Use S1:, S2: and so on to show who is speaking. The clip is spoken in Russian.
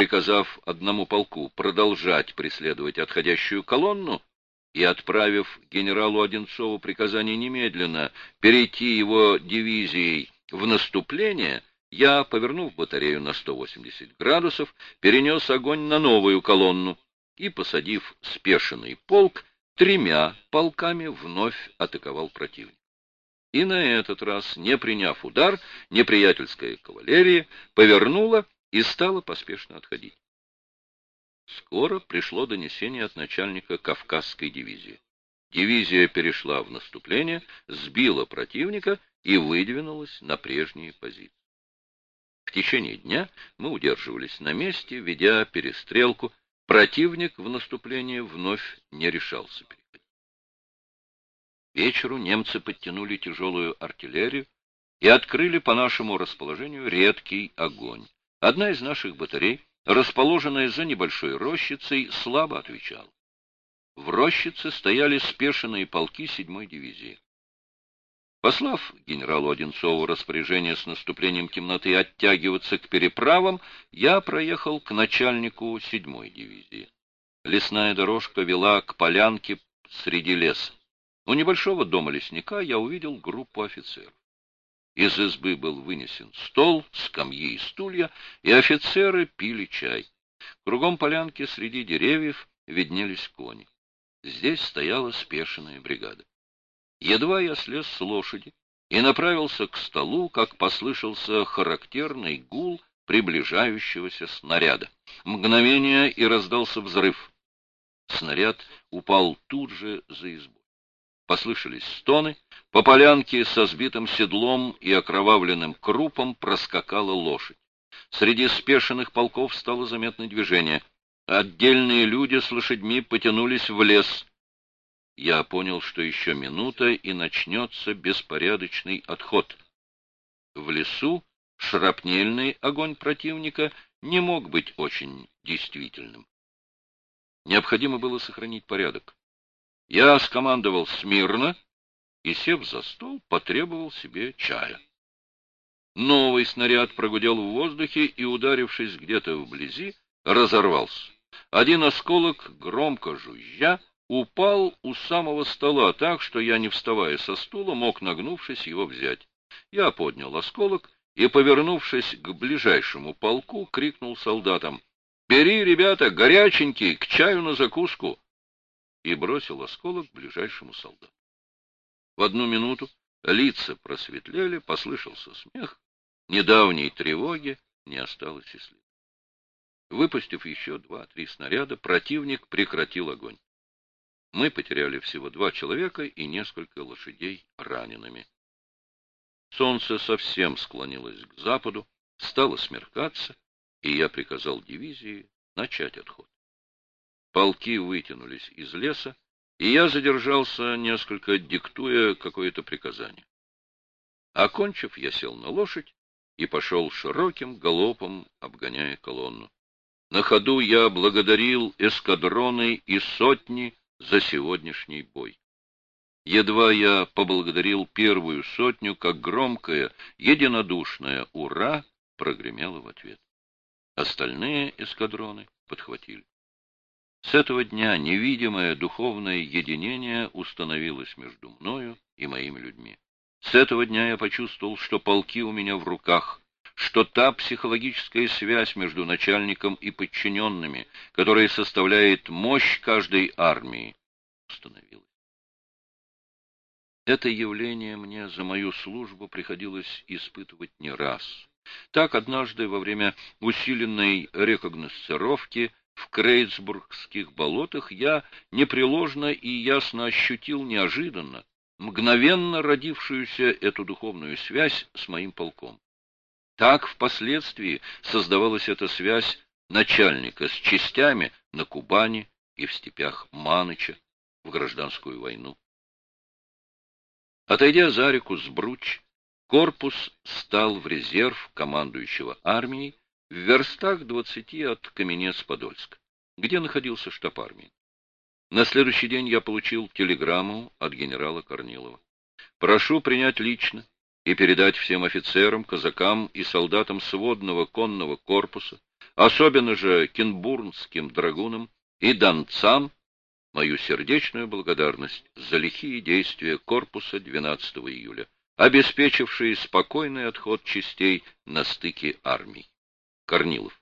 S1: приказав одному полку продолжать преследовать отходящую колонну и отправив генералу Одинцову приказание немедленно перейти его дивизией в наступление, я, повернув батарею на 180 градусов, перенес огонь на новую колонну и, посадив спешенный полк, тремя полками вновь атаковал противника. И на этот раз, не приняв удар, неприятельская кавалерия повернула и стала поспешно отходить. Скоро пришло донесение от начальника Кавказской дивизии. Дивизия перешла в наступление, сбила противника и выдвинулась на прежние позиции. В течение дня мы удерживались на месте, ведя перестрелку. Противник в наступление вновь не решался переходить. Вечеру немцы подтянули тяжелую артиллерию и открыли по нашему расположению редкий огонь. Одна из наших батарей, расположенная за небольшой рощицей, слабо отвечала. В рощице стояли спешенные полки 7-й дивизии. Послав генералу Одинцову распоряжение с наступлением темноты оттягиваться к переправам, я проехал к начальнику 7-й дивизии. Лесная дорожка вела к полянке среди леса. У небольшого дома лесника я увидел группу офицеров. Из избы был вынесен стол, скамьи и стулья, и офицеры пили чай. Кругом полянки среди деревьев виднелись кони. Здесь стояла спешенная бригада. Едва я слез с лошади и направился к столу, как послышался характерный гул приближающегося снаряда. Мгновение, и раздался взрыв. Снаряд упал тут же за избу. Послышались стоны, по полянке со сбитым седлом и окровавленным крупом проскакала лошадь. Среди спешенных полков стало заметно движение. Отдельные люди с лошадьми потянулись в лес. Я понял, что еще минута, и начнется беспорядочный отход. В лесу шрапнельный огонь противника не мог быть очень действительным. Необходимо было сохранить порядок. Я скомандовал смирно и, сев за стол, потребовал себе чая. Новый снаряд прогудел в воздухе и, ударившись где-то вблизи, разорвался. Один осколок, громко жужжа, упал у самого стола так, что я, не вставая со стула, мог, нагнувшись, его взять. Я поднял осколок и, повернувшись к ближайшему полку, крикнул солдатам «Бери, ребята, горяченький, к чаю на закуску!» И бросил осколок ближайшему солдату. В одну минуту лица просветлели, послышался смех, недавней тревоги не осталось и следа. Выпустив еще два-три снаряда, противник прекратил огонь. Мы потеряли всего два человека и несколько лошадей ранеными. Солнце совсем склонилось к западу, стало смеркаться, и я приказал дивизии начать отход. Полки вытянулись из леса, и я задержался несколько, диктуя какое-то приказание. Окончив, я сел на лошадь и пошел широким галопом, обгоняя колонну. На ходу я благодарил эскадроны и сотни за сегодняшний бой. Едва я поблагодарил первую сотню, как громкое, единодушное «Ура!» прогремело в ответ. Остальные эскадроны подхватили. С этого дня невидимое духовное единение установилось между мною и моими людьми. С этого дня я почувствовал, что полки у меня в руках, что та психологическая связь между начальником и подчиненными, которая составляет мощь каждой армии, установилась. Это явление мне за мою службу приходилось испытывать не раз. Так однажды во время усиленной рекогносцировки в Крейцбургских болотах я непреложно и ясно ощутил неожиданно, мгновенно родившуюся эту духовную связь с моим полком. Так впоследствии создавалась эта связь начальника с частями на Кубани и в степях Маныча в гражданскую войну. Отойдя за реку Сбруч, корпус стал в резерв командующего армией в верстах двадцати от Каменец-Подольска, где находился штаб армии. На следующий день я получил телеграмму от генерала Корнилова. Прошу принять лично и передать всем офицерам, казакам и солдатам сводного конного корпуса, особенно же кенбурнским драгунам и донцам, мою сердечную благодарность за лихие действия корпуса 12 июля, обеспечившие спокойный отход частей на стыке армий. Корнилов.